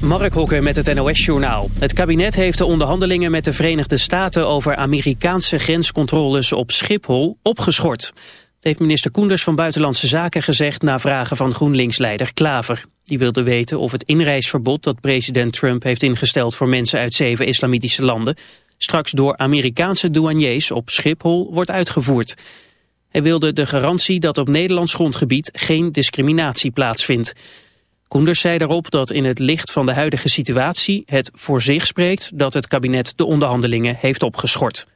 Mark Hokker met het NOS-journaal. Het kabinet heeft de onderhandelingen met de Verenigde Staten... over Amerikaanse grenscontroles op Schiphol opgeschort. Dat heeft minister Koenders van Buitenlandse Zaken gezegd... na vragen van GroenLinks-leider Klaver. Die wilde weten of het inreisverbod dat president Trump heeft ingesteld... voor mensen uit zeven islamitische landen... straks door Amerikaanse douaniers op Schiphol wordt uitgevoerd. Hij wilde de garantie dat op Nederlands grondgebied geen discriminatie plaatsvindt. Koenders zei daarop dat in het licht van de huidige situatie het voor zich spreekt dat het kabinet de onderhandelingen heeft opgeschort.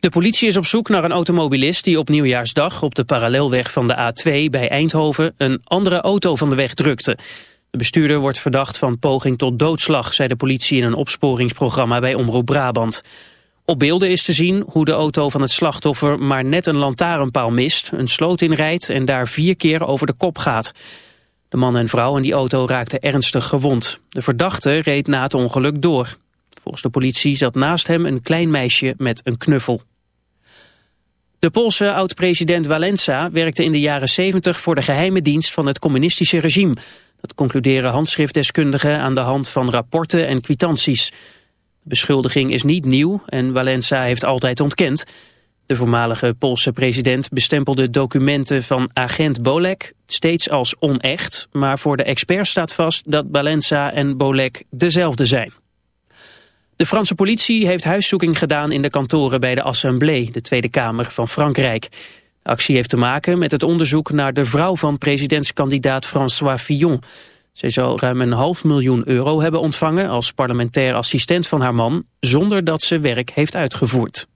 De politie is op zoek naar een automobilist die op nieuwjaarsdag op de parallelweg van de A2 bij Eindhoven een andere auto van de weg drukte. De bestuurder wordt verdacht van poging tot doodslag, zei de politie in een opsporingsprogramma bij Omroep Brabant. Op beelden is te zien hoe de auto van het slachtoffer maar net een lantaarnpaal mist, een sloot inrijdt en daar vier keer over de kop gaat. De man en vrouw in die auto raakten ernstig gewond. De verdachte reed na het ongeluk door. Volgens de politie zat naast hem een klein meisje met een knuffel. De Poolse oud-president Walensa werkte in de jaren 70 voor de geheime dienst van het communistische regime. Dat concluderen handschriftdeskundigen aan de hand van rapporten en kwitanties beschuldiging is niet nieuw en Valenza heeft altijd ontkend. De voormalige Poolse president bestempelde documenten van agent Bolek steeds als onecht, maar voor de experts staat vast dat Valenza en Bolek dezelfde zijn. De Franse politie heeft huiszoeking gedaan in de kantoren bij de Assemblée, de Tweede Kamer van Frankrijk. De actie heeft te maken met het onderzoek naar de vrouw van presidentskandidaat François Fillon. Zij zou ruim een half miljoen euro hebben ontvangen als parlementair assistent van haar man, zonder dat ze werk heeft uitgevoerd.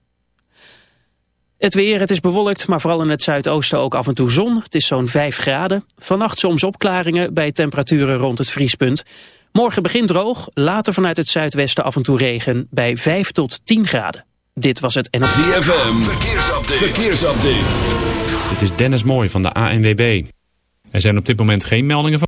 Het weer, het is bewolkt, maar vooral in het zuidoosten ook af en toe zon. Het is zo'n 5 graden. Vannacht soms opklaringen bij temperaturen rond het vriespunt. Morgen begint droog, later vanuit het zuidwesten af en toe regen bij 5 tot 10 graden. Dit was het NLV. ZFM, verkeersupdate. verkeersupdate. Dit is Dennis Mooij van de ANWB. Er zijn op dit moment geen meldingen van...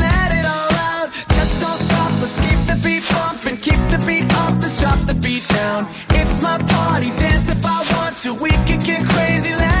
pumping, keep the beat up. Let's drop the beat down. It's my party, dance if I want to. We can get crazy, let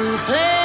To.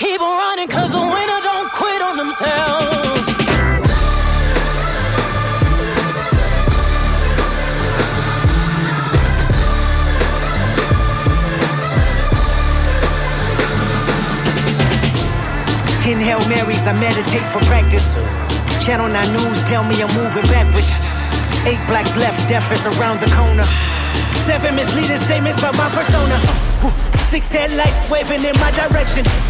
Keep on running cause the winner don't quit on themselves. Ten Hail Marys, I meditate for practice. Channel 9 News tell me I'm moving backwards. Eight blacks left, death is around the corner. Seven misleading statements about my persona. Six headlights waving in my direction.